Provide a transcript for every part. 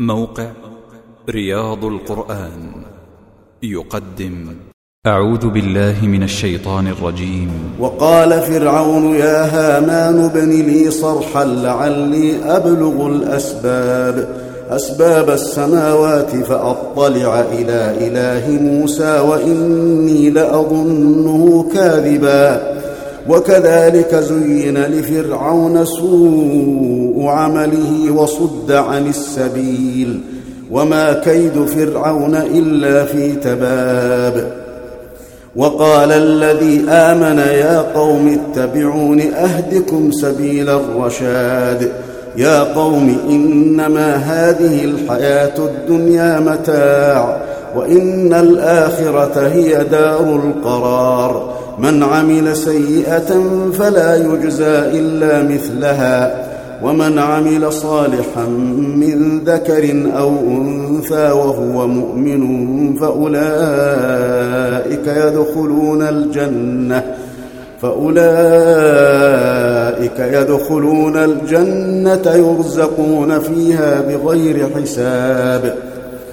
موقع رياض القرآن يقدم. أعوذ بالله من الشيطان الرجيم. وقال فرعون يا هامان ابن لي صرحا لعلي أبلغ الأسباب. أسباب السماوات فأطلع إلى إله موسى وإني لأظنه كاذبا. وكذلك زين لفرعون سوء عمله وصد عن السبيل وما كيد فرعون إلا في تباب. وقال الذي آمن يا قوم اتبعون أهدكم سبيل الرشاد. يا قوم إنما هذه الحياة الدنيا متاع. وإن الآخرة هي دار القرار. من عمل سيئة فلا يجزى إلا مثلها. ومن عمل صالحا من ذكر أو أنثى وهو مؤمن فأولئك يدخلون الجنة. فأولئك يدخلون الجنة يرزقون فيها بغير حساب.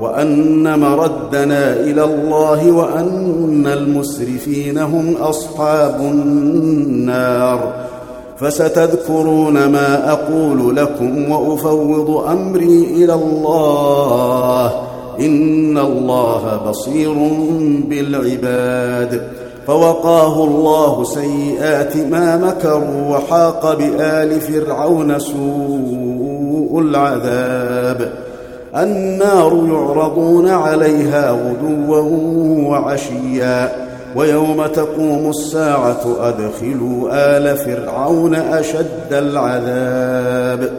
وأن مردنا إلى الله وأن المسرفين هم أصحاب النار. فستذكرون ما أقول لكم وأفوض أمري إلى الله. إن الله بصير بالعباد. فوقاه الله سيئات ما مكروا وحاق بآل فرعون سوء العذاب. النار يعرضون عليها غدوا وعشيا ويوم تقوم الساعة أدخلوا آل فرعون أشد العذاب